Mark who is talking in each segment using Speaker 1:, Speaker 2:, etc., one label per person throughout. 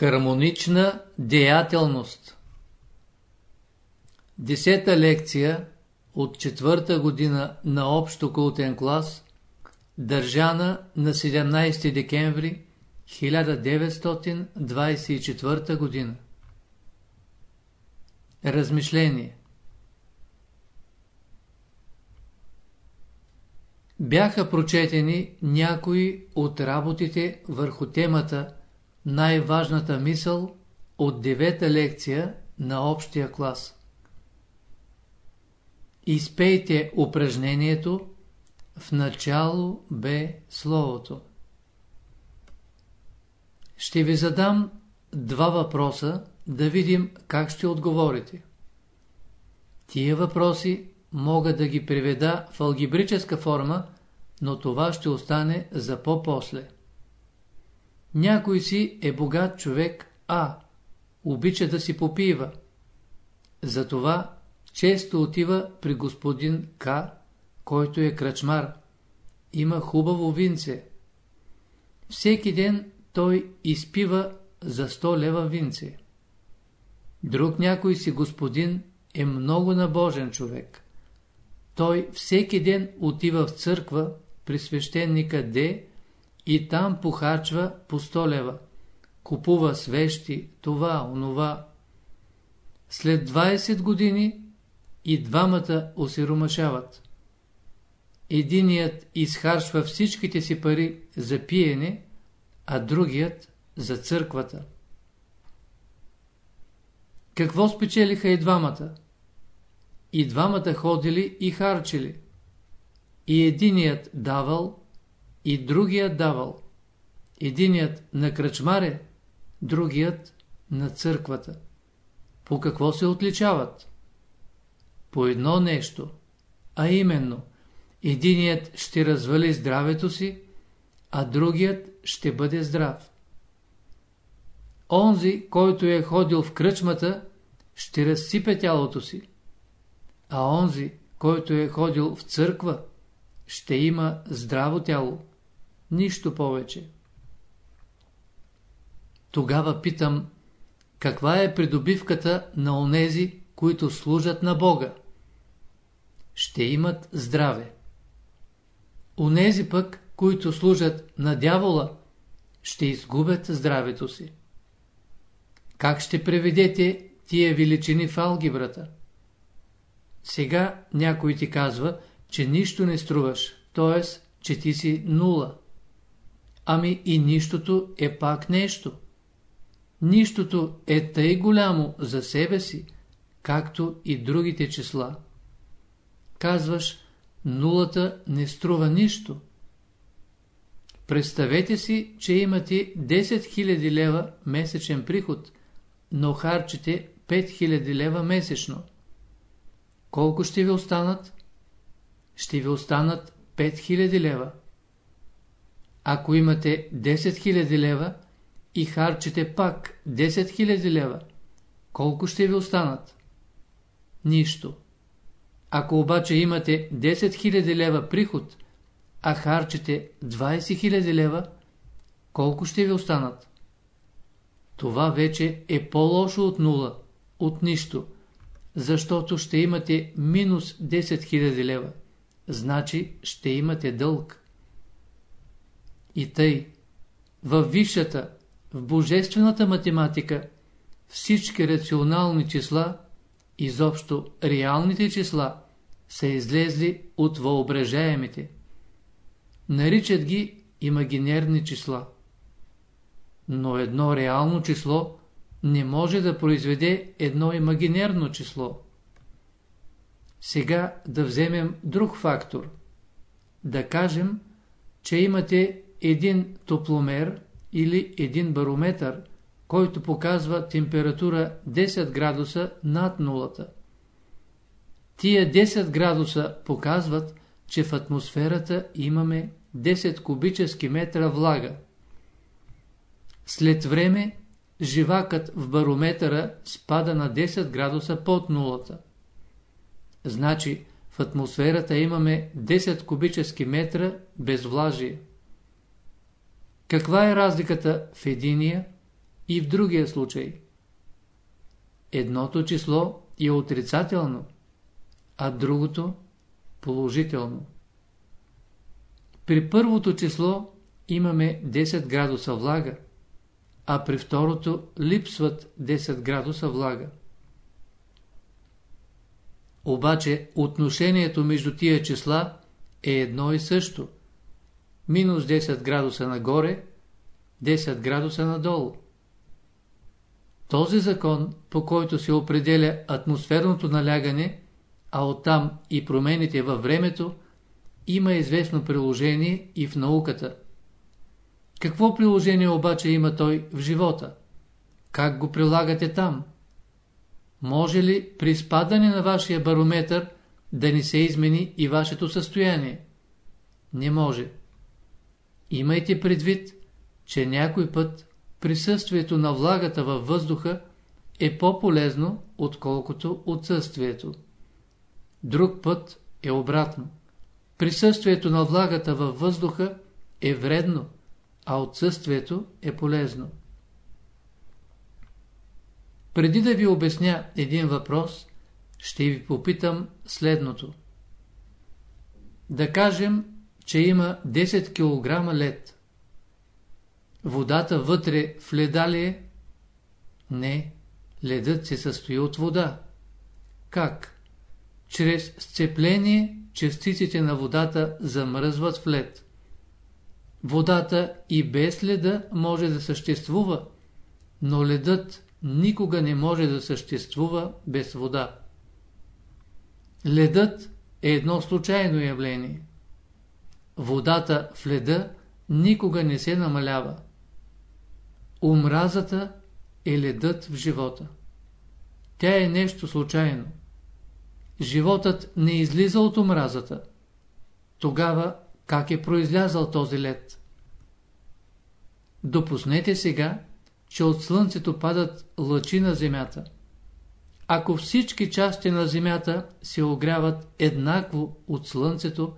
Speaker 1: Хармонична деятелност Десета лекция от четвърта година на общо култен клас, държана на 17 декември 1924 година. Размишление Бяха прочетени някои от работите върху темата най-важната мисъл от девета лекция на общия клас. Изпейте упражнението в начало бе словото. Ще ви задам два въпроса, да видим как ще отговорите. Тия въпроси мога да ги приведа в алгебрическа форма, но това ще остане за по-после. Някой си е богат човек, а обича да си попива. Затова често отива при господин К, който е кръчмар. Има хубаво винце. Всеки ден той изпива за 100 лева винце. Друг някой си господин е много набожен човек. Той всеки ден отива в църква при свещеника Д и там похачва по 100 лева. Купува свещи, това, онова. След 20 години и двамата осиромашават. Единият изхаршва всичките си пари за пиене, а другият за църквата. Какво спечелиха и двамата? И двамата ходили и харчили. И единият давал, и другият давал. Единият на кръчмаре, другият на църквата. По какво се отличават? По едно нещо, а именно, единият ще развали здравето си, а другият ще бъде здрав. Онзи, който е ходил в кръчмата, ще разсипе тялото си, а онзи, който е ходил в църква, ще има здраво тяло. Нищо повече. Тогава питам, каква е придобивката на онези, които служат на Бога? Ще имат здраве. Онези пък, които служат на дявола, ще изгубят здравето си. Как ще преведете тия величини в алгебрата? Сега някой ти казва, че нищо не струваш, т.е. че ти си нула. Ами и нищото е пак нещо. Нищото е тъй голямо за себе си, както и другите числа. Казваш, нулата не струва нищо. Представете си, че имате 10 000 лева месечен приход, но харчите 5 000 лева месечно. Колко ще ви останат? Ще ви останат 5000 лева. Ако имате 10 000 лева и харчите пак 10 000 лева, колко ще ви останат? Нищо. Ако обаче имате 10 000 лева приход, а харчите 20 000 лева, колко ще ви останат? Това вече е по-лошо от нула, от нищо, защото ще имате минус 10 000 лева значи ще имате дълг. И тъй, във висшата, в божествената математика, всички рационални числа, изобщо реалните числа, са излезли от въображаемите. Наричат ги имагинерни числа. Но едно реално число не може да произведе едно имагинерно число. Сега да вземем друг фактор. Да кажем, че имате един топломер или един барометър, който показва температура 10 градуса над нулата. Тия 10 градуса показват, че в атмосферата имаме 10 кубически метра влага. След време живакът в барометъра спада на 10 градуса под нулата. Значи в атмосферата имаме 10 кубически метра без влажие. Каква е разликата в единия и в другия случай. Едното число е отрицателно, а другото положително. При първото число имаме 10 градуса влага, а при второто липсват 10 градуса влага. Обаче отношението между тия числа е едно и също. Минус 10 градуса нагоре, 10 градуса надолу. Този закон, по който се определя атмосферното налягане, а оттам и промените във времето, има известно приложение и в науката. Какво приложение обаче има той в живота? Как го прилагате там? Може ли при спадане на вашия барометър да не се измени и вашето състояние? Не може. Имайте предвид, че някой път присъствието на влагата във въздуха е по-полезно, отколкото отсъствието. Друг път е обратно. Присъствието на влагата във въздуха е вредно, а отсъствието е полезно. Преди да ви обясня един въпрос, ще ви попитам следното. Да кажем, че има 10 кг лед. Водата вътре в леда ли е? Не, ледът се състои от вода. Как? Чрез сцепление частиците на водата замръзват в лед. Водата и без леда може да съществува, но ледът никога не може да съществува без вода. Ледът е едно случайно явление. Водата в леда никога не се намалява. Омразата е ледът в живота. Тя е нещо случайно. Животът не излиза от омразата. Тогава как е произлязал този лед? Допуснете сега, че от Слънцето падат лъчи на Земята. Ако всички части на Земята се огряват еднакво от Слънцето,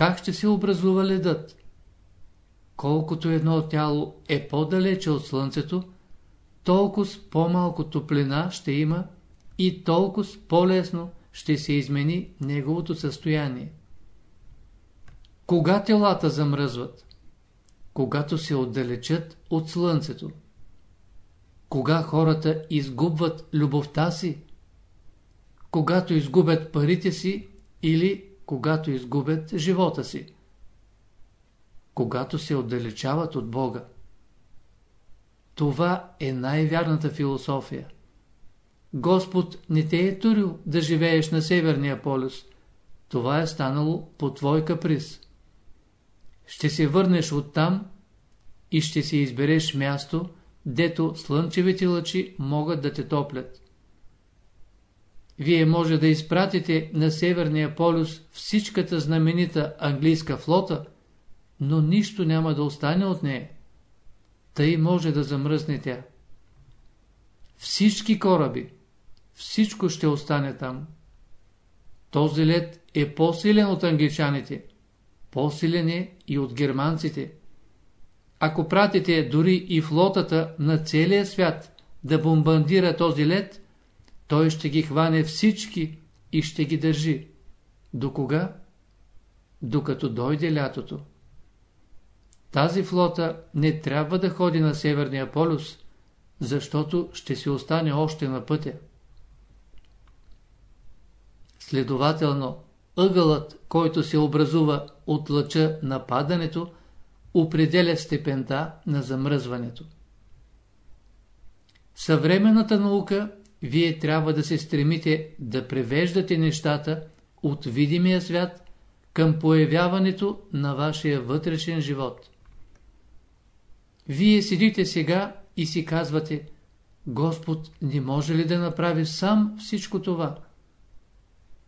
Speaker 1: как ще се образува ледът? Колкото едно тяло е по-далече от Слънцето, толкова по-малко топлина ще има и толкова по-лесно ще се измени неговото състояние. Кога телата замръзват? Когато се отдалечат от Слънцето. Кога хората изгубват любовта си? Когато изгубят парите си или когато изгубят живота си? Когато се отдалечават от Бога. Това е най-вярната философия. Господ не те е турил да живееш на Северния полюс. Това е станало по твой каприз. Ще се върнеш оттам и ще си избереш място, дето слънчевите лъчи могат да те топлят. Вие може да изпратите на Северния полюс всичката знаменита английска флота, но нищо няма да остане от нея. Тъй може да замръзне тя. Всички кораби, всичко ще остане там. Този лед е по-силен от англичаните, по-силен е и от германците. Ако пратите дори и флотата на целия свят да бомбандира този лед, той ще ги хване всички и ще ги държи. До кога? Докато дойде лятото. Тази флота не трябва да ходи на Северния полюс, защото ще си остане още на пътя. Следователно, ъгълът, който се образува от лъча на падането, определя степента на замръзването. Съвременната наука вие трябва да се стремите да превеждате нещата от видимия свят към появяването на вашия вътрешен живот. Вие седите сега и си казвате, Господ не може ли да направи сам всичко това?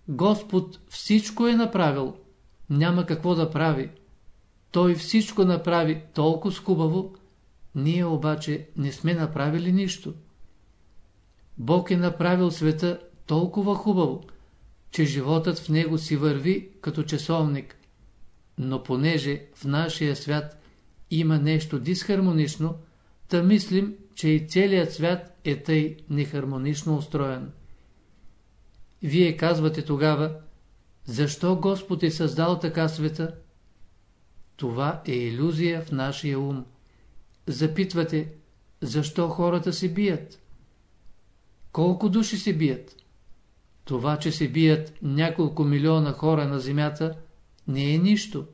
Speaker 1: Господ всичко е направил, няма какво да прави. Той всичко направи толкова хубаво, ние обаче не сме направили нищо. Бог е направил света толкова хубаво, че животът в него си върви като часовник. Но понеже в нашия свят има нещо дисхармонично, да мислим, че и целият свят е тъй нехармонично устроен. Вие казвате тогава, защо Господ е създал така света? Това е иллюзия в нашия ум. Запитвате, защо хората се бият? Колко души се бият? Това, че се бият няколко милиона хора на земята, не е нищо.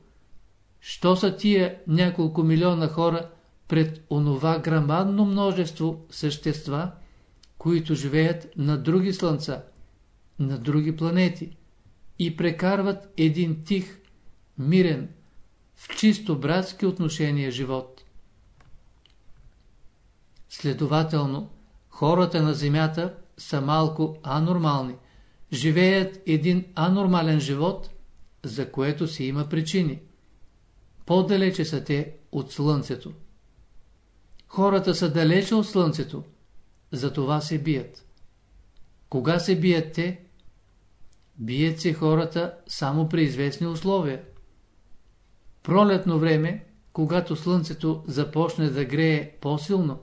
Speaker 1: Що са тия няколко милиона хора пред онова грамадно множество същества, които живеят на други слънца, на други планети и прекарват един тих, мирен, в чисто братски отношения живот. Следователно, хората на Земята са малко анормални, живеят един анормален живот, за което си има причини. По-далече са те от Слънцето. Хората са далече от Слънцето, затова се бият. Кога се бият те? Бият се хората само при известни условия. Пролетно време, когато Слънцето започне да грее по-силно,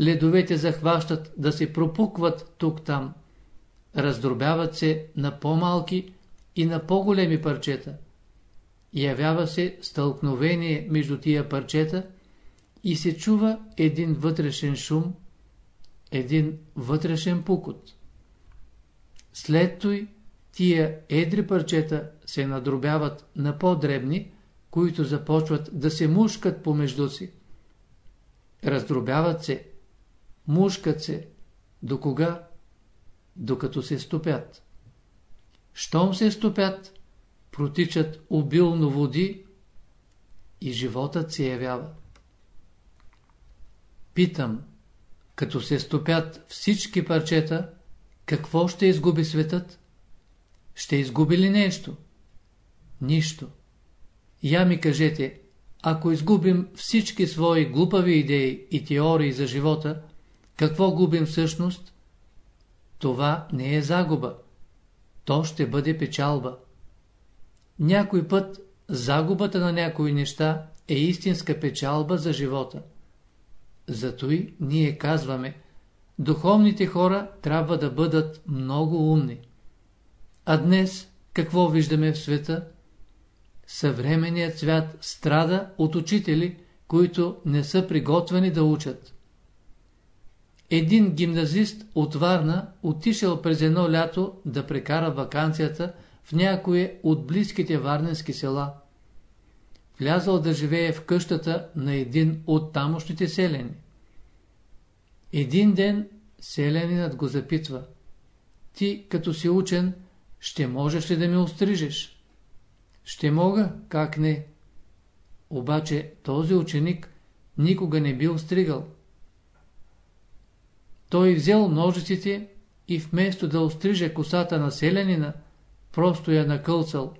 Speaker 1: ледовете захващат да се пропукват тук-там, раздробяват се на по-малки и на по-големи парчета. Явява се стълкновение между тия парчета и се чува един вътрешен шум, един вътрешен пукот. След той тия едри парчета се надробяват на по-дребни, които започват да се мушкат помежду си. Раздробяват се, мушкат се. До кога? Докато се стопят. Щом се стопят, протичат обилно води и животът се явява. Питам, като се стопят всички парчета, какво ще изгуби светът? Ще изгуби ли нещо? Нищо. Я ми кажете, ако изгубим всички свои глупави идеи и теории за живота, какво губим всъщност? Това не е загуба. То ще бъде печалба. Някой път загубата на някои неща е истинска печалба за живота. Зато и ние казваме, духовните хора трябва да бъдат много умни. А днес какво виждаме в света? Съвременният свят страда от учители, които не са приготвени да учат. Един гимназист от Варна отишъл през едно лято да прекара вакансията в някое от близките варненски села. Влязъл да живее в къщата на един от тамошните селени. Един ден селянинът го запитва. Ти, като си учен, ще можеш ли да ме острижеш? Ще мога, как не? Обаче този ученик никога не бил стригал. Той взел ножиците и вместо да остриже косата на селянина, просто я накълцал,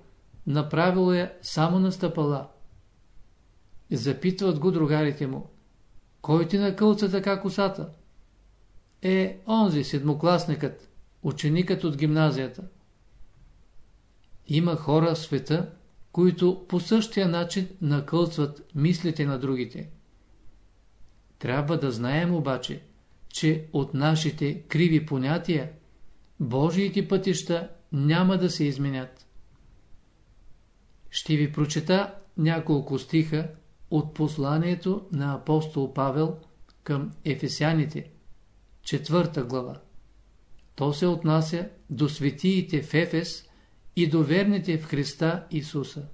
Speaker 1: направил я само на стъпала. Запитват го другарите му. Кой ти накълца така косата? Е, онзи, седмокласникът, ученикът от гимназията. Има хора в света, които по същия начин накълцват мислите на другите. Трябва да знаем обаче, че от нашите криви понятия Божиите пътища няма да се изменят. Ще ви прочета няколко стиха от посланието на апостол Павел към Ефесяните, четвърта глава. То се отнася до светиите в Ефес и до верните в Христа Исуса.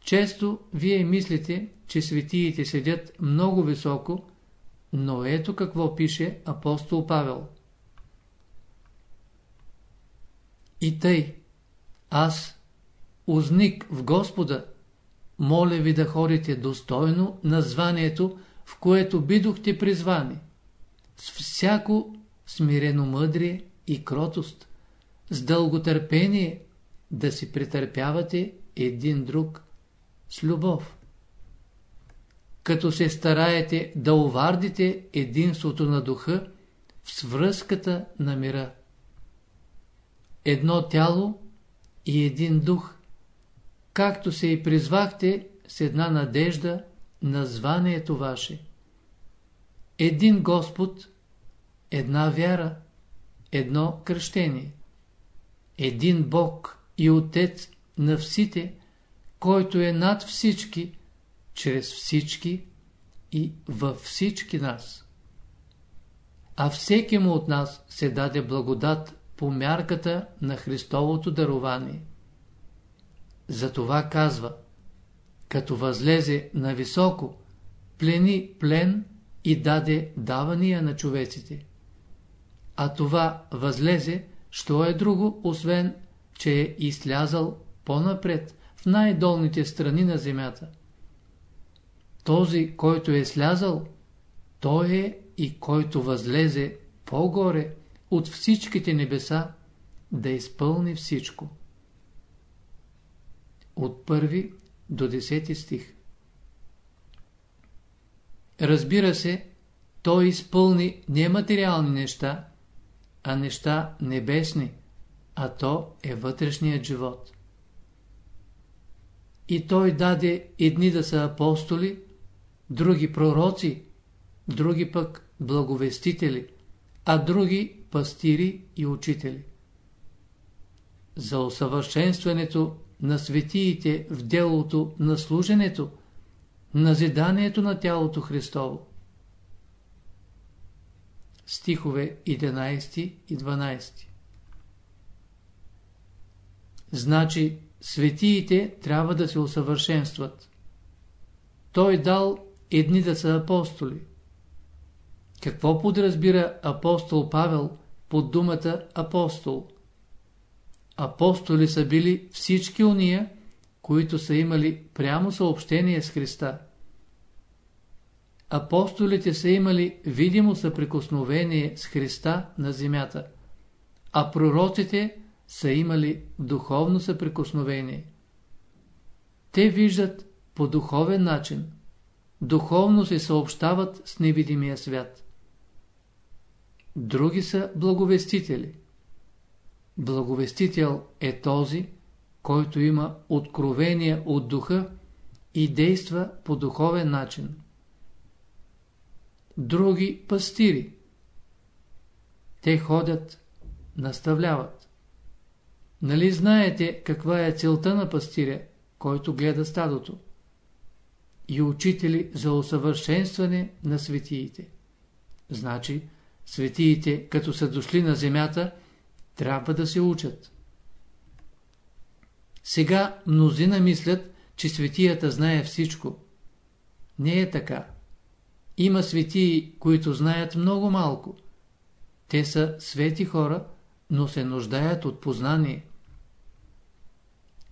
Speaker 1: Често вие мислите, че светиите седят много високо, но ето какво пише апостол Павел. И тъй, аз, узник в Господа, моля ви да ходите достойно на званието, в което бидохте призвани, с всяко смирено мъдрие и кротост, с дълготърпение да си претърпявате един друг с любов. Като се стараете да увардите единството на духа в свръзката на мира. Едно тяло и един дух, както се и призвахте с една надежда на званието ваше. един Господ, една вяра, едно кръщение. Един Бог и Отец на всите, който е над всички, чрез всички и във всички нас. А всеки му от нас се даде благодат по мярката на Христовото дарование. Затова казва, като възлезе на високо, плени плен и даде давания на човеците. А това възлезе, що е друго, освен, че е излязал по-напред, в най-долните страни на земята. Този, който е слязал, той е и който възлезе по-горе от всичките небеса, да изпълни всичко. От първи до 10 стих Разбира се, той изпълни нематериални неща, а неща небесни, а то е вътрешният живот. И той даде едни да са апостоли, други пророци, други пък благовестители, а други пастири и учители. За усъвършенстването на светиите в делото на служенето, назиданието на тялото Христово. Стихове 11 и 12 Значи, светиите трябва да се усъвършенстват. Той дал едни да са апостоли. Какво подразбира апостол Павел под думата апостол? Апостоли са били всички уния, които са имали прямо съобщение с Христа. Апостолите са имали видимо съприкосновение с Христа на земята, а пророците са имали духовно съприкосновение. Те виждат по духовен начин, духовно се съобщават с невидимия свят. Други са благовестители. Благовестител е този, който има откровение от духа и действа по духовен начин. Други пастири. Те ходят, наставляват. Нали знаете каква е целта на пастиря, който гледа стадото? И учители за усъвършенстване на светиите. Значи, светиите, като са дошли на земята, трябва да се учат. Сега мнозина мислят, че светията знае всичко. Не е така. Има светии, които знаят много малко. Те са свети хора, но се нуждаят от познание.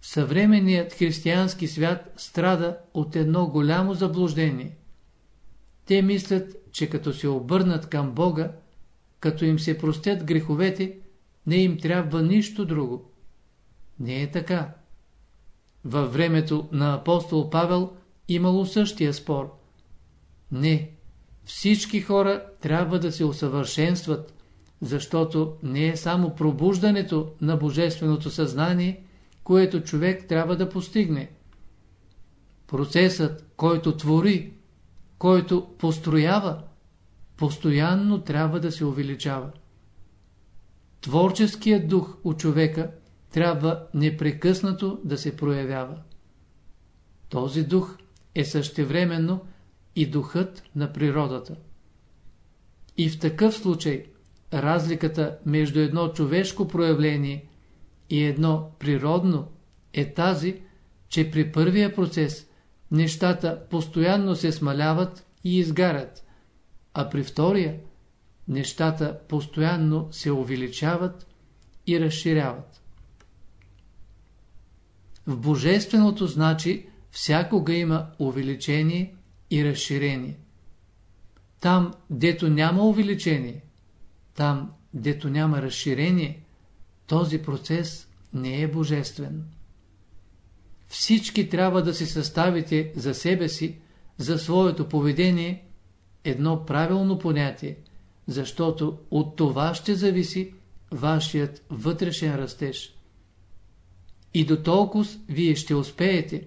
Speaker 1: Съвременният християнски свят страда от едно голямо заблуждение. Те мислят, че като се обърнат към Бога, като им се простят греховете, не им трябва нищо друго. Не е така. Във времето на апостол Павел имало същия спор. Не, всички хора трябва да се усъвършенстват, защото не е само пробуждането на божественото съзнание, което човек трябва да постигне. Процесът, който твори, който построява, постоянно трябва да се увеличава. Творческият дух у човека трябва непрекъснато да се проявява. Този дух е същевременно и духът на природата. И в такъв случай разликата между едно човешко проявление и едно природно е тази, че при първия процес нещата постоянно се смаляват и изгарят, а при втория нещата постоянно се увеличават и разширяват. В Божественото значи всякога има увеличение и разширение. Там, дето няма увеличение, там, дето няма разширение, този процес не е божествен. Всички трябва да си съставите за себе си, за своето поведение, едно правилно понятие, защото от това ще зависи вашият вътрешен растеж. И до толкова вие ще успеете,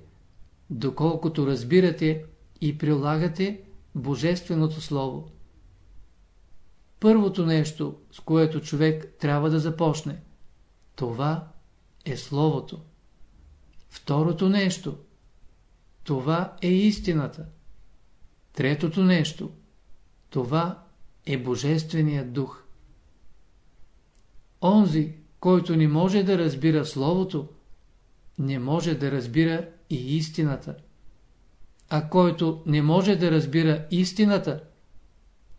Speaker 1: доколкото разбирате и прилагате Божественото Слово. първото нещо, с което човек трябва да започне. Това е Словото. Второто нещо. Това е истината. Третото нещо. Това е Божественият дух. Онзи, който не може да разбира Словото, не може да разбира и истината. А който не може да разбира истината,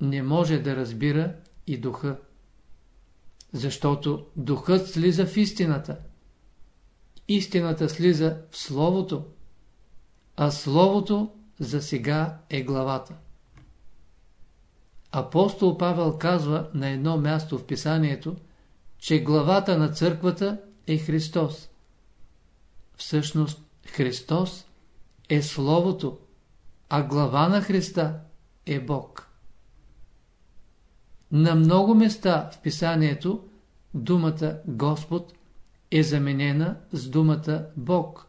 Speaker 1: не може да разбира и духа. Защото духът слиза в истината. Истината слиза в Словото, а Словото за сега е главата. Апостол Павел казва на едно място в писанието, че главата на църквата е Христос. Всъщност Христос е Словото, а глава на Христа е Бог. На много места в писанието думата Господ е заменена с думата Бог.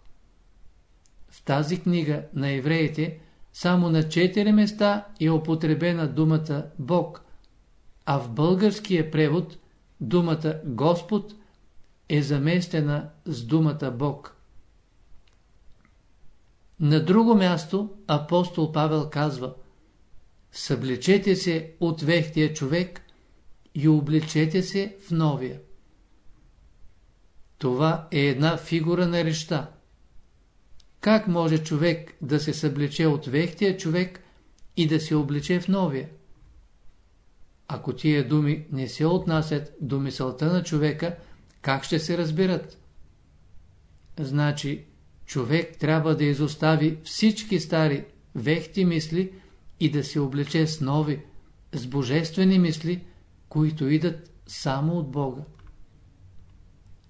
Speaker 1: В тази книга на евреите само на четири места е употребена думата Бог, а в българския превод думата Господ е заместена с думата Бог. На друго място апостол Павел казва Съблечете се от вехтия човек и облечете се в новия. Това е една фигура на реща. Как може човек да се съблече от вехтия човек и да се облече в новия? Ако тия думи не се отнасят до мисълта на човека, как ще се разбират? Значи, човек трябва да изостави всички стари, вехти мисли и да се облече с нови, с божествени мисли, които идат само от Бога.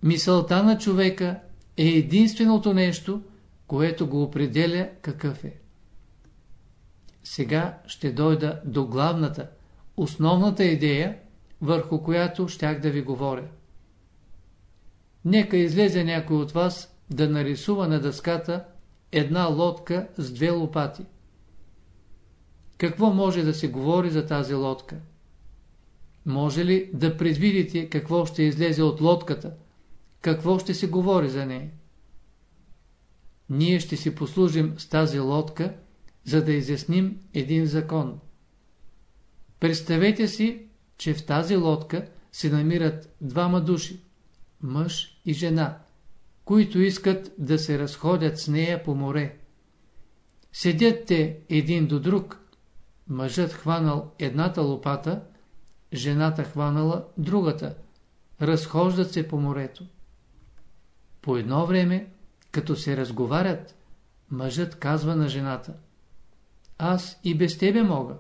Speaker 1: Мисълта на човека е единственото нещо, което го определя какъв е. Сега ще дойда до главната, основната идея, върху която щях да ви говоря. Нека излезе някой от вас да нарисува на дъската една лодка с две лопати. Какво може да се говори за тази лодка? Може ли да предвидите какво ще излезе от лодката? Какво ще се говори за нея? Ние ще си послужим с тази лодка, за да изясним един закон. Представете си, че в тази лодка се намират двама души, мъж и жена, които искат да се разходят с нея по море. Седят те един до друг, мъжът хванал едната лопата, жената хванала другата, разхождат се по морето. По едно време, като се разговарят, мъжът казва на жената Аз и без тебе мога.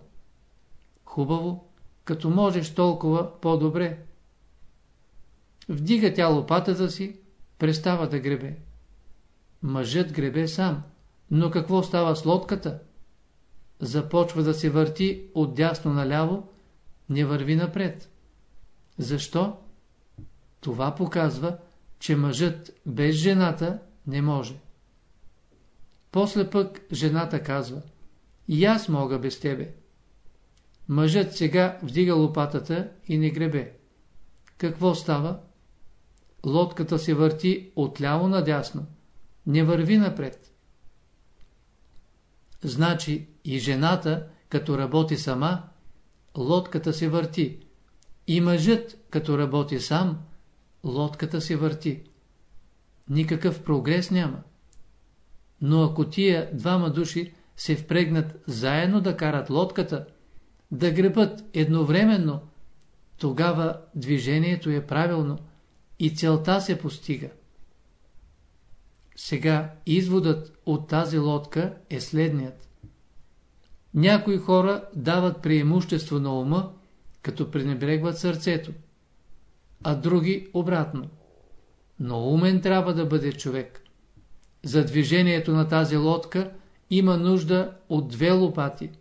Speaker 1: Хубаво, като можеш толкова по-добре. Вдига тя лопатата си, престава да гребе. Мъжът гребе сам, но какво става с лодката? Започва да се върти от дясно наляво, не върви напред. Защо? Това показва, че мъжът без жената не може. После пък жената казва, и аз мога без тебе. Мъжът сега вдига лопатата и не гребе. Какво става? Лодката се върти отляво надясно. Не върви напред. Значи и жената, като работи сама, лодката се върти. И мъжът, като работи сам, лодката се върти. Никакъв прогрес няма. Но ако тия двама души се впрегнат заедно да карат лодката, да гребат едновременно, тогава движението е правилно и целта се постига. Сега изводът от тази лодка е следният. Някои хора дават преимущество на ума, като пренебрегват сърцето, а други обратно. Но умен трябва да бъде човек. За движението на тази лодка има нужда от две лопати –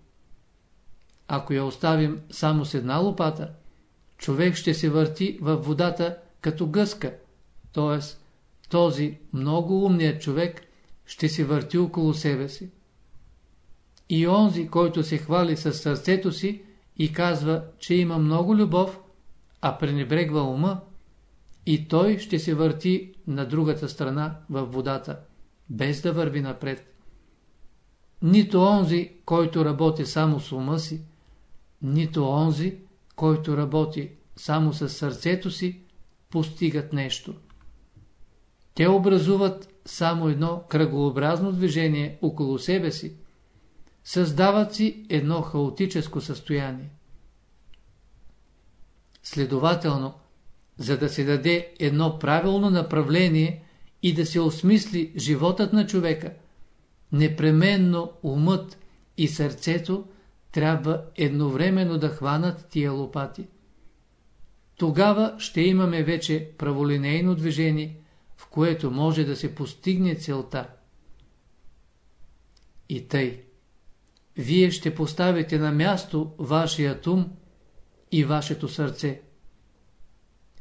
Speaker 1: ако я оставим само с една лопата, човек ще се върти във водата като гъска, т.е. този много умният човек ще се върти около себе си. И онзи, който се хвали със сърцето си и казва, че има много любов, а пренебрегва ума, и той ще се върти на другата страна във водата, без да върви напред. Нито онзи, който работи само с ума си, нито онзи, който работи само с сърцето си, постигат нещо. Те образуват само едно кръгообразно движение около себе си, създават си едно хаотическо състояние. Следователно, за да се даде едно правилно направление и да се осмисли животът на човека, непременно умът и сърцето трябва едновременно да хванат тия лопати. Тогава ще имаме вече праволинейно движение, което може да се постигне целта. И тъй, вие ще поставите на място вашият ум и вашето сърце.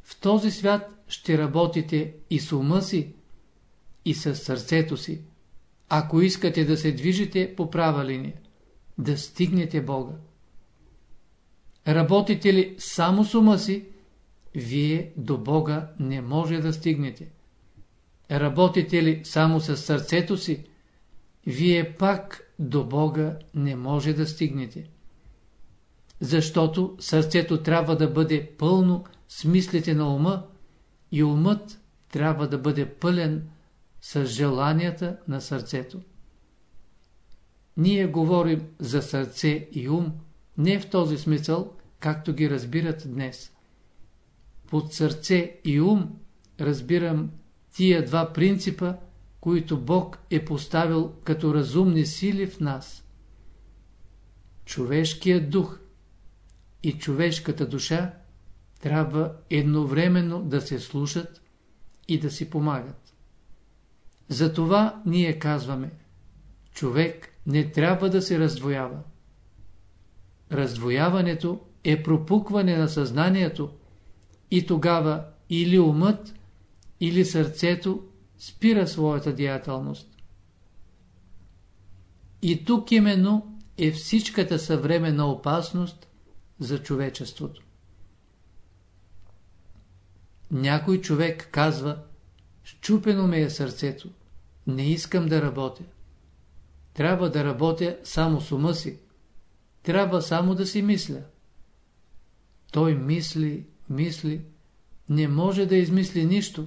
Speaker 1: В този свят ще работите и с ума си, и с сърцето си, ако искате да се движите по права линия, да стигнете Бога. Работите ли само с ума си, вие до Бога не може да стигнете. Работите ли само с сърцето си, вие пак до Бога не може да стигнете. Защото сърцето трябва да бъде пълно с мислите на ума и умът трябва да бъде пълен с желанията на сърцето. Ние говорим за сърце и ум не в този смисъл, както ги разбират днес. Под сърце и ум разбирам тия два принципа, които Бог е поставил като разумни сили в нас. Човешкият дух и човешката душа трябва едновременно да се слушат и да си помагат. Затова ние казваме, човек не трябва да се раздвоява. Раздвояването е пропукване на съзнанието и тогава или умът, или сърцето спира своята деятелност. И тук именно е всичката съвременна опасност за човечеството. Някой човек казва, щупено ме е сърцето, не искам да работя. Трябва да работя само с ума си. Трябва само да си мисля. Той мисли, мисли, не може да измисли нищо.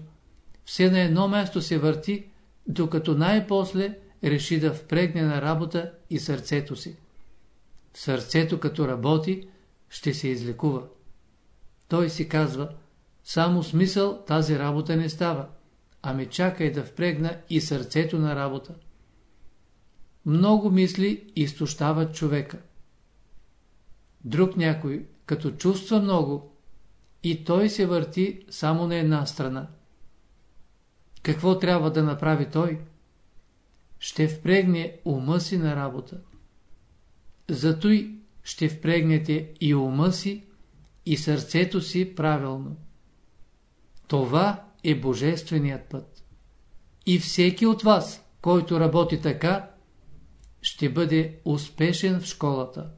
Speaker 1: Все на едно място се върти, докато най-после реши да впрегне на работа и сърцето си. Сърцето като работи, ще се излекува. Той си казва, само смисъл тази работа не става, ами чакай да впрегна и сърцето на работа. Много мисли изтощават човека. Друг някой, като чувства много, и той се върти само на една страна. Какво трябва да направи той? Ще впрегне ума си на работа. Зато и ще впрегнете и ума си, и сърцето си правилно. Това е Божественият път. И всеки от вас, който работи така, ще бъде успешен в школата.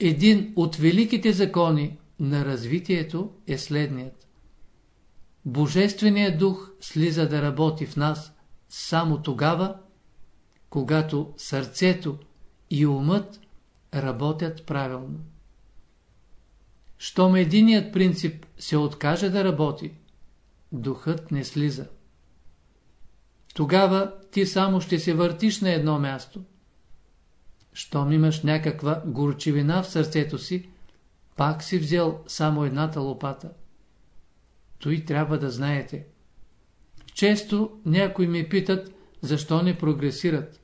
Speaker 1: Един от великите закони на развитието е следният. Божественият дух слиза да работи в нас само тогава, когато сърцето и умът работят правилно. Щом единият принцип се откаже да работи, духът не слиза. Тогава ти само ще се въртиш на едно място. Щом имаш някаква горчивина в сърцето си, пак си взел само едната лопата. Той трябва да знаете. Често някои ми питат, защо не прогресират.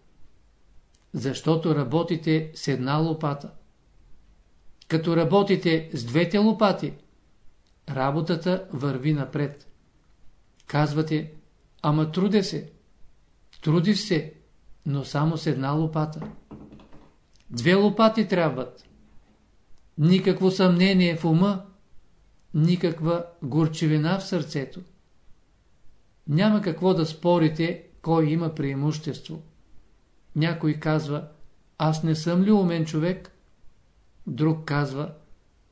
Speaker 1: Защото работите с една лопата. Като работите с двете лопати, работата върви напред. Казвате, ама трудя се. Трудиш се, но само с една лопата. Две лопати трябват. Никакво съмнение в ума, никаква горчевина в сърцето. Няма какво да спорите, кой има преимущество. Някой казва, аз не съм ли умен човек, Друг казва,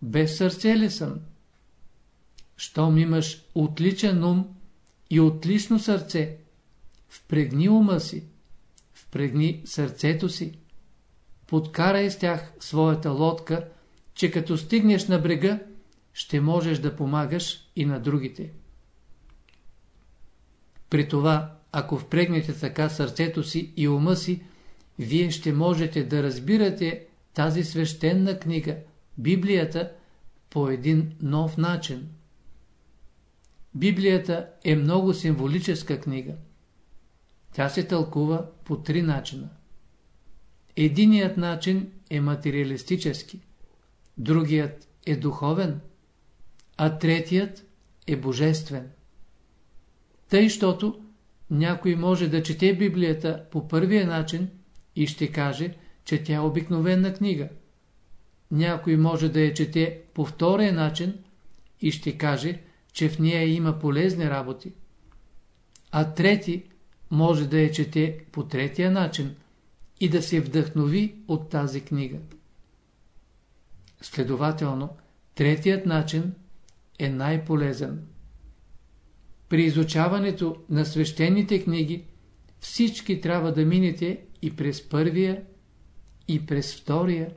Speaker 1: без сърце ли съм? Щом имаш отличен ум и отлично сърце, впрегни ума си, впрегни сърцето си, подкарай с тях своята лодка, че като стигнеш на брега, ще можеш да помагаш и на другите. При това, ако впрегнете така сърцето си и ума си, вие ще можете да разбирате тази свещена книга, Библията, по един нов начин. Библията е много символическа книга. Тя се тълкува по три начина. Единият начин е материалистически, другият е духовен, а третият е божествен. Тъй, щото някой може да чете Библията по първия начин и ще каже, че тя е обикновена книга. Някой може да я чете по втория начин и ще каже, че в нея има полезни работи. А трети може да я чете по третия начин и да се вдъхнови от тази книга. Следователно, третият начин е най-полезен. При изучаването на свещените книги всички трябва да минете и през първия, и през втория,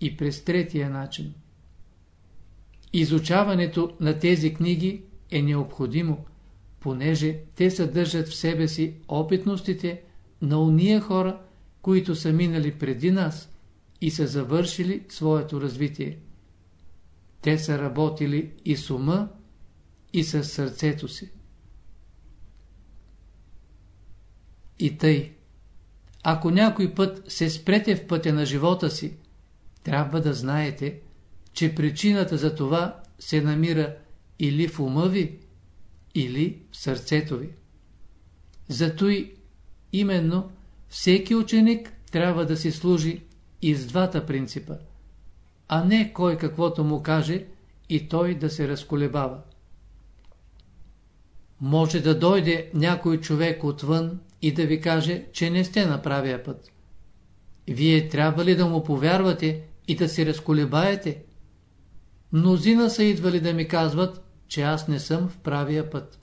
Speaker 1: и през третия начин. Изучаването на тези книги е необходимо, понеже те съдържат в себе си опитностите на уния хора, които са минали преди нас и са завършили своето развитие. Те са работили и с ума, и с сърцето си. И тъй, ако някой път се спрете в пътя на живота си, трябва да знаете, че причината за това се намира или в ума ви, или в сърцето ви. Зато и именно всеки ученик трябва да си служи и с двата принципа, а не кой каквото му каже и той да се разколебава. Може да дойде някой човек отвън и да ви каже, че не сте на правия път. Вие трябва ли да му повярвате и да се разколебаете? Мнозина са идвали да ми казват, че аз не съм в правия път.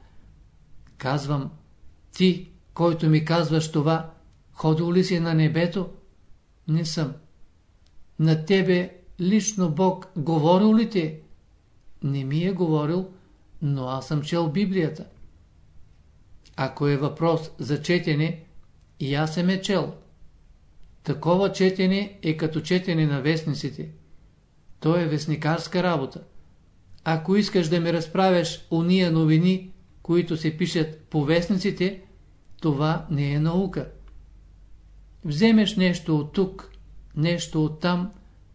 Speaker 1: Казвам, ти, който ми казваш това, ходил ли си на небето? Не съм. На тебе лично Бог говорил ли ти? Не ми е говорил, но аз съм чел Библията. Ако е въпрос за четене, и аз съм е чел. Такова четене е като четене на вестниците. То е вестникарска работа. Ако искаш да ми разправяш уния новини, които се пишат по вестниците, това не е наука. Вземеш нещо от тук, нещо от там,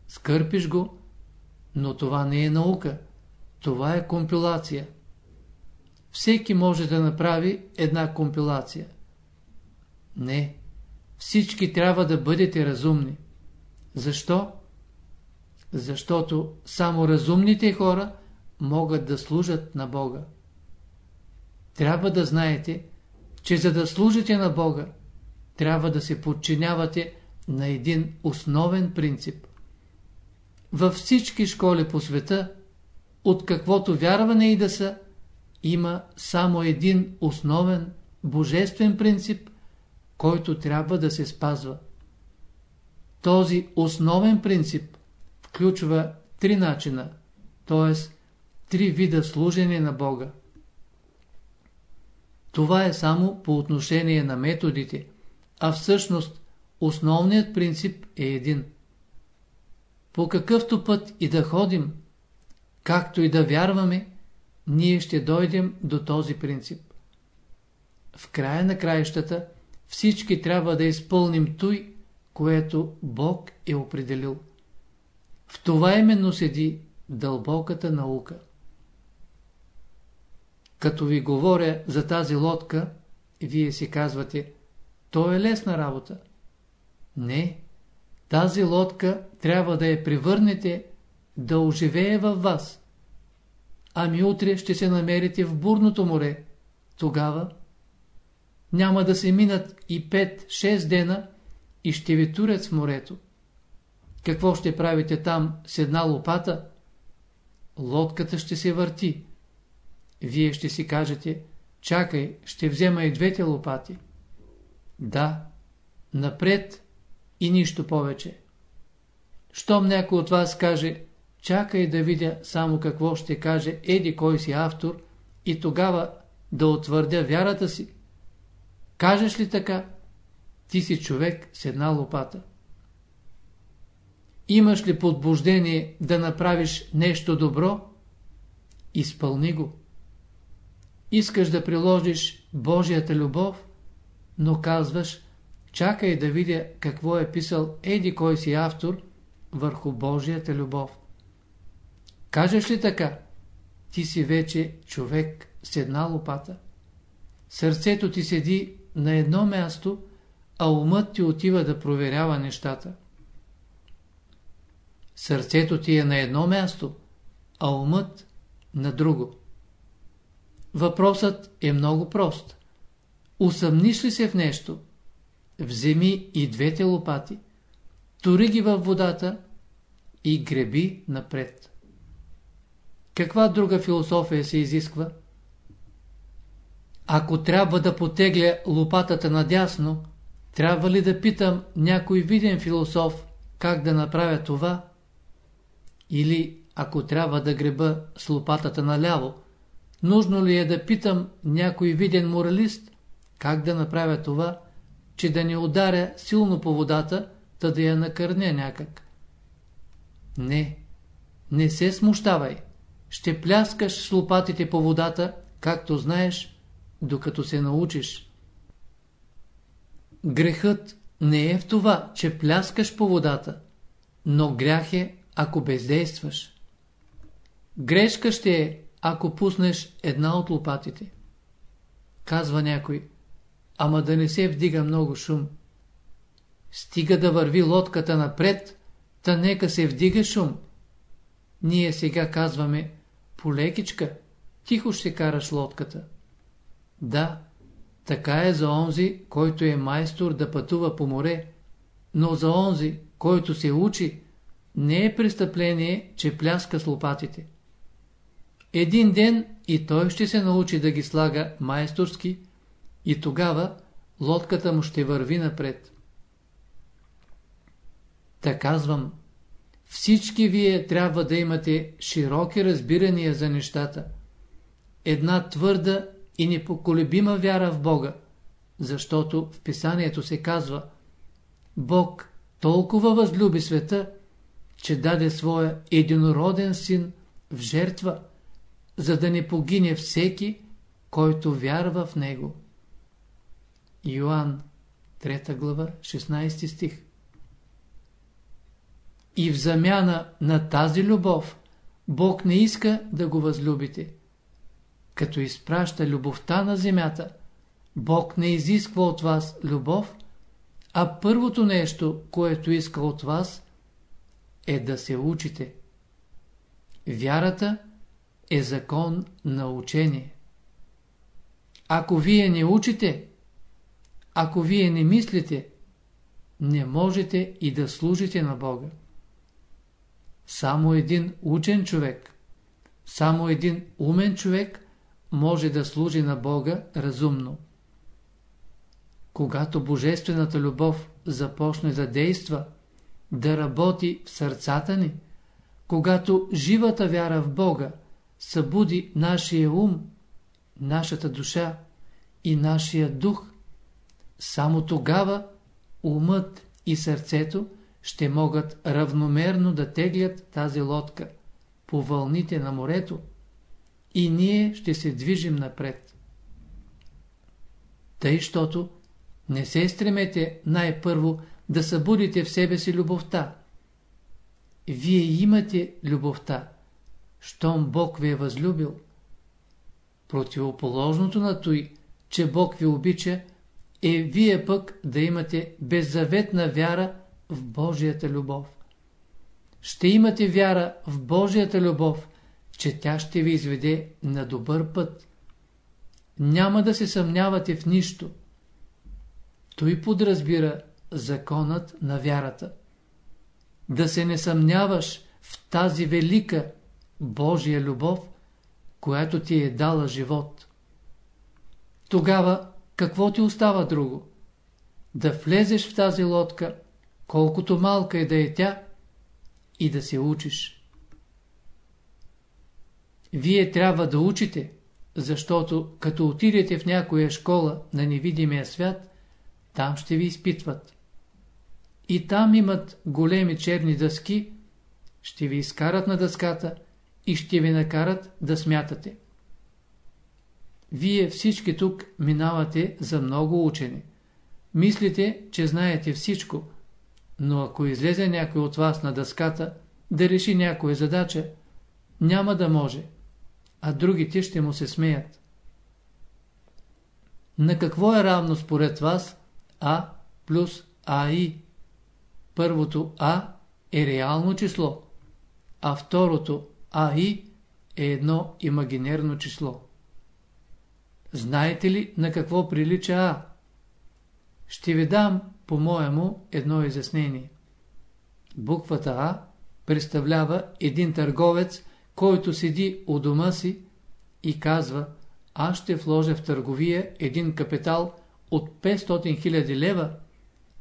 Speaker 1: скърпиш го, но това не е наука. Това е компилация. Всеки може да направи една компилация. Не, всички трябва да бъдете разумни. Защо? Защото само разумните хора могат да служат на Бога. Трябва да знаете, че за да служите на Бога, трябва да се подчинявате на един основен принцип. Във всички школи по света, от каквото вярване и да са, има само един основен, божествен принцип, който трябва да се спазва. Този основен принцип включва три начина, т.е. три вида служение на Бога. Това е само по отношение на методите, а всъщност основният принцип е един. По какъвто път и да ходим, както и да вярваме, ние ще дойдем до този принцип. В края на краищата всички трябва да изпълним той, което Бог е определил. В това именно седи дълбоката наука. Като ви говоря за тази лодка, вие си казвате, то е лесна работа. Не, тази лодка трябва да я превърнете да оживее във вас. Ами утре ще се намерите в бурното море. Тогава няма да се минат и 5-6 дена и ще ви турят в морето. какво ще правите там с една лопата? Лодката ще се върти. Вие ще си кажете, чакай, ще взема и двете лопати. Да, напред и нищо повече. Щом някой от вас каже, чакай да видя само какво ще каже еди кой си автор и тогава да утвърдя вярата си. Кажеш ли така? Ти си човек с една лопата. Имаш ли подбуждение да направиш нещо добро? Изпълни го. Искаш да приложиш Божията любов, но казваш, чакай да видя какво е писал еди кой си автор върху Божията любов. Кажеш ли така? Ти си вече човек с една лопата. Сърцето ти седи на едно място, а умът ти отива да проверява нещата. Сърцето ти е на едно място, а умът на друго. Въпросът е много прост. Усъмниш ли се в нещо? Вземи и двете лопати, тури ги във водата и греби напред. Каква друга философия се изисква? Ако трябва да потегля лопатата надясно, трябва ли да питам някой виден философ как да направя това? Или ако трябва да греба с лопатата наляво, нужно ли е да питам някой виден моралист как да направя това, че да не ударя силно по водата, та да я накърня някак? Не, не се смущавай. Ще пляскаш с лопатите по водата, както знаеш, докато се научиш. Грехът не е в това, че пляскаш по водата, но грях е, ако бездействаш. Грешка ще е, ако пуснеш една от лопатите. Казва някой, ама да не се вдига много шум. Стига да върви лодката напред, та нека се вдига шум. Ние сега казваме, полекичка, тихо ще караш лодката. Да, така е за онзи, който е майстор да пътува по море, но за онзи, който се учи, не е престъпление, че пляска с лопатите. Един ден и той ще се научи да ги слага майсторски и тогава лодката му ще върви напред. Та казвам, всички вие трябва да имате широки разбирания за нещата. Една твърда и непоколебима вяра в Бога, защото в писанието се казва Бог толкова възлюби света, че даде своя единороден син в жертва, за да не погине всеки, който вярва в него. Йоанн, 3 глава, 16 стих И в замяна на тази любов, Бог не иска да го възлюбите. Като изпраща любовта на земята, Бог не изисква от вас любов, а първото нещо, което иска от вас, е да се учите. Вярата е закон на учение. Ако вие не учите, ако вие не мислите, не можете и да служите на Бога. Само един учен човек, само един умен човек може да служи на Бога разумно. Когато Божествената любов започне да действа, да работи в сърцата ни, когато живата вяра в Бога събуди нашия ум, нашата душа и нашия дух, само тогава умът и сърцето ще могат равномерно да теглят тази лодка по вълните на морето и ние ще се движим напред. Тъй, щото не се стремете най-първо да събудите в себе си любовта. Вие имате любовта, щом Бог ви е възлюбил. Противоположното на той, че Бог ви обича, е вие пък да имате беззаветна вяра в Божията любов. Ще имате вяра в Божията любов, че тя ще ви изведе на добър път. Няма да се съмнявате в нищо. Той подразбира законът на вярата. да се не съмняваш в тази велика Божия любов, която ти е дала живот. Тогава какво ти остава друго? Да влезеш в тази лодка, колкото малка е да е тя, и да се учиш. Вие трябва да учите, защото като отидете в някоя школа на невидимия свят, там ще ви изпитват. И там имат големи черни дъски, ще ви изкарат на дъската и ще ви накарат да смятате. Вие всички тук минавате за много учени. Мислите, че знаете всичко, но ако излезе някой от вас на дъската да реши някоя задача, няма да може, а другите ще му се смеят. На какво е равно според вас А плюс АИ? Първото А е реално число, а второто АИ е едно имагинерно число. Знаете ли на какво прилича А? Ще ви дам, по-моему, едно изяснение. Буквата А представлява един търговец, който седи у дома си и казва аз ще вложа в търговия един капитал от 500 000 лева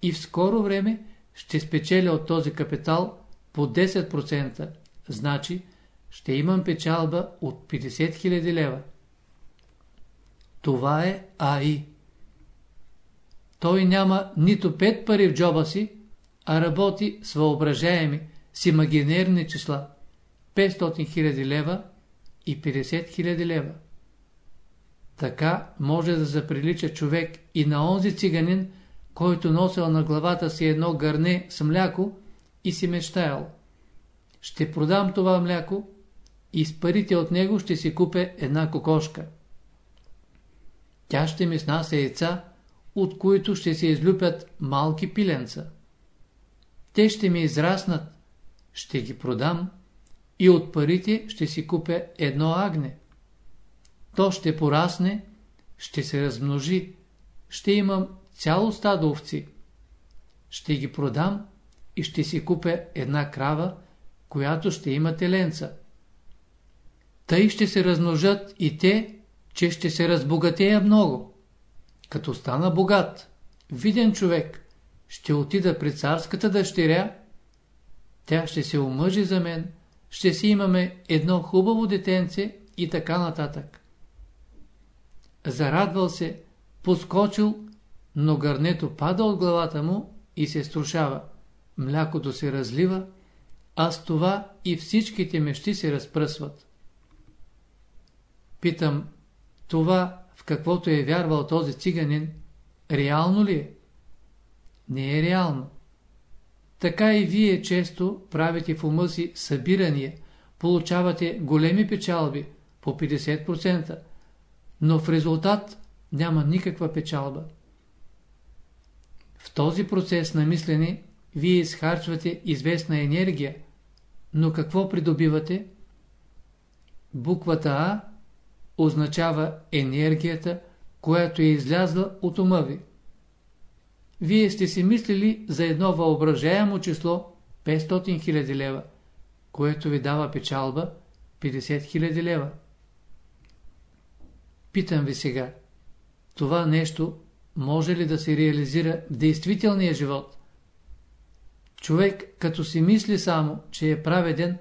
Speaker 1: и в скоро време ще спечеля от този капитал по 10%, значи ще имам печалба от 50 000 лева. Това е АИ. Той няма нито 5 пари в джоба си, а работи с въображаеми, с имагинерни числа 500 000 лева и 50 000 лева. Така може да заприлича човек и на онзи циганин, който носил на главата си едно гърне с мляко и си мечтаял. Ще продам това мляко и с парите от него ще си купя една кокошка. Тя ще ми снася яйца, от които ще се излюпят малки пиленца. Те ще ми израснат, ще ги продам и от парите ще си купя едно агне. То ще порасне, ще се размножи, ще имам цяло стадо овци. Ще ги продам и ще си купя една крава, която ще има теленца. Тъй ще се размножат и те, че ще се разбогатея много. Като стана богат, виден човек, ще отида при царската дъщеря, тя ще се омъжи за мен, ще си имаме едно хубаво детенце и така нататък. Зарадвал се, поскочил, но гърнето пада от главата му и се струшава. Млякото се разлива, а с това и всичките мещи се разпръсват. Питам, това, в каквото е вярвал този циганин, реално ли е? Не е реално. Така и вие често правите в ума си събирания, получавате големи печалби, по 50%, но в резултат няма никаква печалба. В този процес на мислене вие изхарчвате известна енергия, но какво придобивате? Буквата А означава енергията, която е излязла от ума ви. Вие сте си мислили за едно въображаемо число 500 000 лева, което ви дава печалба 50 000 лева. Питам ви сега, това нещо може ли да се реализира в действителния живот? Човек, като си мисли само, че е праведен,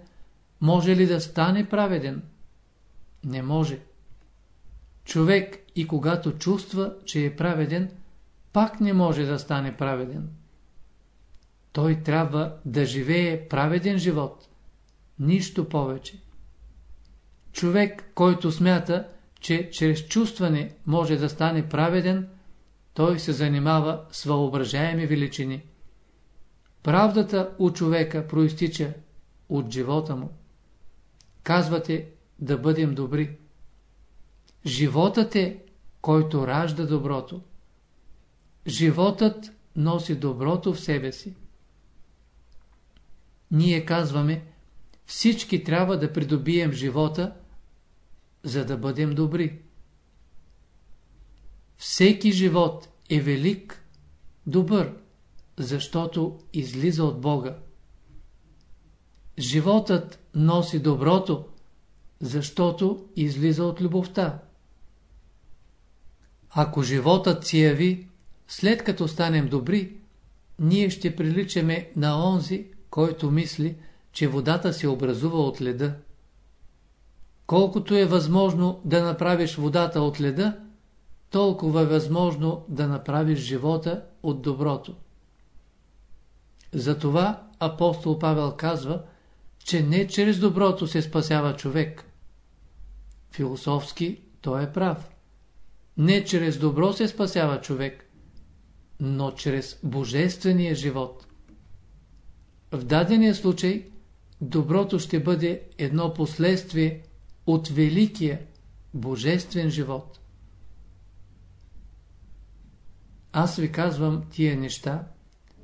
Speaker 1: може ли да стане праведен? Не може. Човек и когато чувства, че е праведен, пак не може да стане праведен. Той трябва да живее праведен живот. Нищо повече. Човек, който смята, че чрез чувстване може да стане праведен, той се занимава с въображаеми величини. Правдата у човека проистича от живота му. Казвате да бъдем добри. Животът е, който ражда доброто. Животът носи доброто в себе си. Ние казваме, всички трябва да придобием живота, за да бъдем добри. Всеки живот е велик, добър, защото излиза от Бога. животът носи доброто, защото излиза от любовта. Ако животът си яви, след като станем добри, ние ще приличаме на онзи, който мисли, че водата се образува от леда. Колкото е възможно да направиш водата от леда, толкова е възможно да направиш живота от доброто. Затова апостол Павел казва, че не чрез доброто се спасява човек. Философски той е прав. Не чрез добро се спасява човек, но чрез божествения живот. В дадения случай доброто ще бъде едно последствие от великия божествен живот. Аз ви казвам тия неща,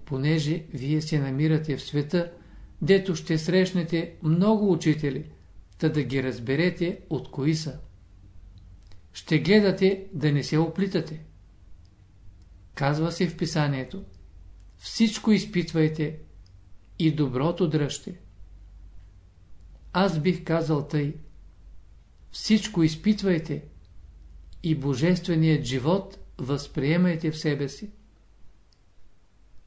Speaker 1: понеже вие се намирате в света, дето ще срещнете много учители, та да ги разберете от кои са. Ще гледате да не се оплитате. Казва се в писанието. Всичко изпитвайте и доброто дръжте. Аз бих казал тъй. Всичко изпитвайте и божественият живот възприемайте в себе си.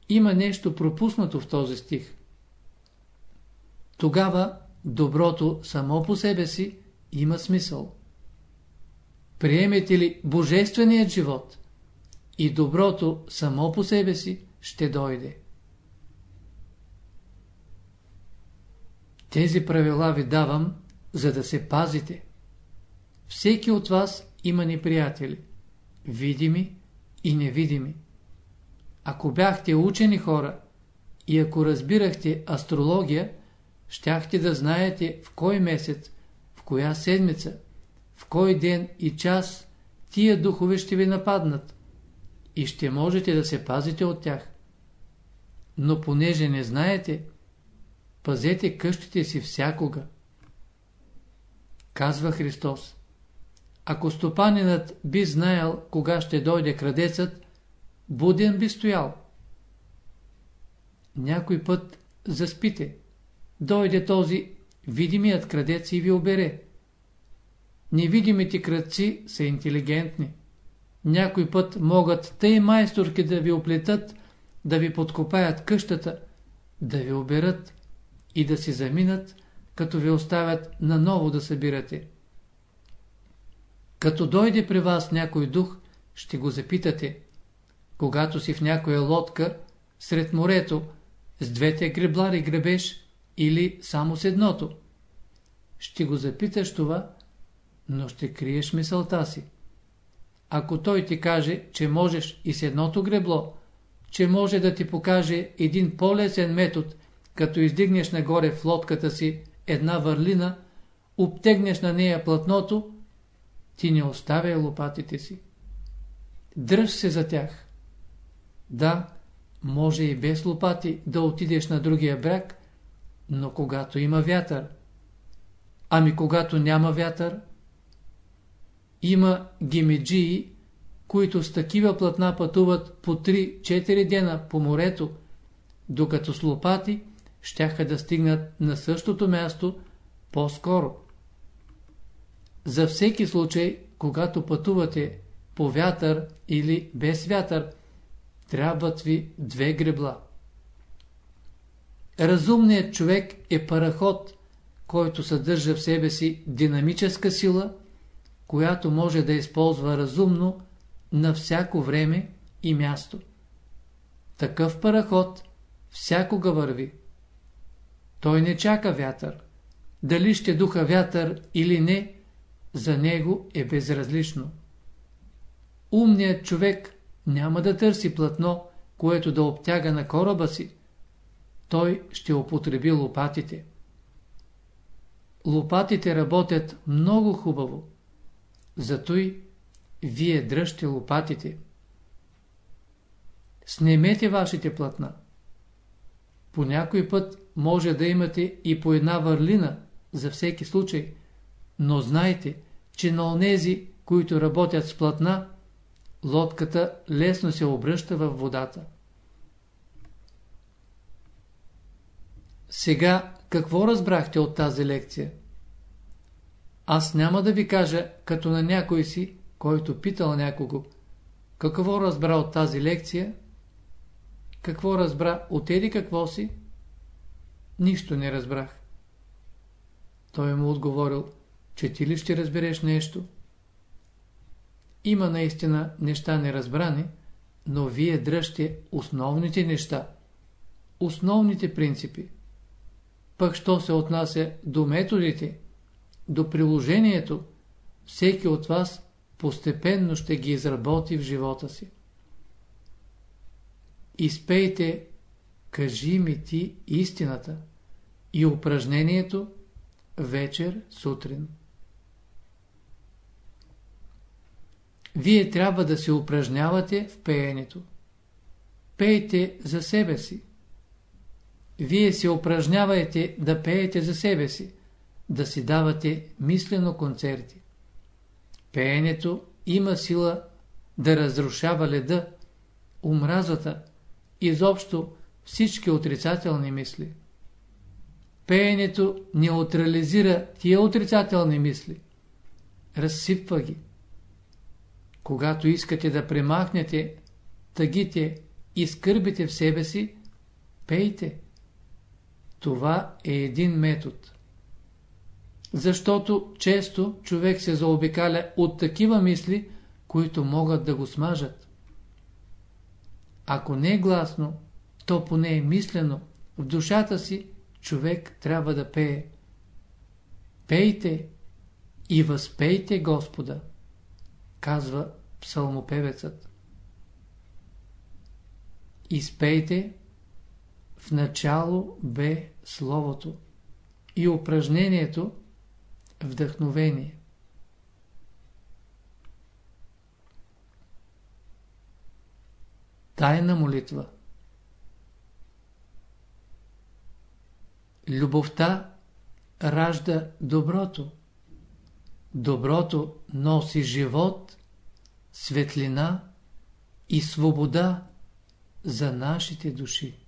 Speaker 1: Има нещо пропуснато в този стих. Тогава доброто само по себе си има смисъл. Приемете ли божественият живот и доброто само по себе си ще дойде. Тези правила ви давам, за да се пазите. Всеки от вас има неприятели, видими и невидими. Ако бяхте учени хора и ако разбирахте астрология, щяхте да знаете в кой месец, в коя седмица, в кой ден и час тия духове ще ви нападнат и ще можете да се пазите от тях. Но понеже не знаете, пазете къщите си всякога. Казва Христос. Ако стопанинът би знаел кога ще дойде крадецът, буден би стоял. Някой път заспите. Дойде този видимият крадец и ви обере. Невидимите крадци са интелигентни. Някой път могат тъй майсторки да ви оплетат, да ви подкопаят къщата, да ви оберат и да си заминат, като ви оставят наново да събирате. Като дойде при вас някой дух, ще го запитате, когато си в някоя лодка, сред морето, с двете греблари гребеш или само с едното. Ще го запиташ това, но ще криеш мисълта си. Ако той ти каже, че можеш и с едното гребло, че може да ти покаже един по-лесен метод, като издигнеш нагоре в лодката си една върлина, обтегнеш на нея платното, ти не оставяй лопатите си. Дръж се за тях. Да, може и без лопати да отидеш на другия бряг, но когато има вятър. Ами когато няма вятър? Има гимеджии, които с такива платна пътуват по 3-4 дена по морето, докато с лопати щяха да стигнат на същото място по-скоро. За всеки случай, когато пътувате по вятър или без вятър, трябват ви две гребла. Разумният човек е параход, който съдържа в себе си динамическа сила, която може да използва разумно на всяко време и място. Такъв параход всякога върви. Той не чака вятър. Дали ще духа вятър или не, за него е безразлично. Умният човек няма да търси платно, което да обтяга на кораба си. Той ще употреби лопатите. Лопатите работят много хубаво. Зато и вие дръжте лопатите. Снемете вашите платна. По някой път може да имате и по една върлина, за всеки случай, но знайте, че на онези, които работят с платна, лодката лесно се обръща във водата. Сега какво разбрахте от тази лекция? Аз няма да ви кажа, като на някой си, който питал някого, какво разбра от тази лекция, какво разбра от еди какво си, нищо не разбрах. Той му отговорил, че ти ли ще разбереш нещо? Има наистина неща неразбрани, но вие дръжте основните неща, основните принципи. Пък що се отнася до методите, до приложението, всеки от вас постепенно ще ги изработи в живота си. Изпейте, кажи ми ти истината и упражнението вечер, сутрин. Вие трябва да се упражнявате в пеенето. Пейте за себе си. Вие се упражнявайте да пеете за себе си, да си давате мислено концерти. Пеенето има сила да разрушава леда, омразата, изобщо всички отрицателни мисли. Пеенето неутрализира тия отрицателни мисли. Разсипва ги. Когато искате да премахнете тъгите и скърбите в себе си, пейте. Това е един метод. Защото често човек се заобикаля от такива мисли, които могат да го смажат. Ако не е гласно, то поне е мислено, в душата си човек трябва да пее. Пейте и възпейте Господа, казва псалмопевецът. Изпейте в начало бе Словото и упражнението вдъхновение. Тайна молитва Любовта ражда доброто. Доброто носи живот, светлина и свобода за нашите души.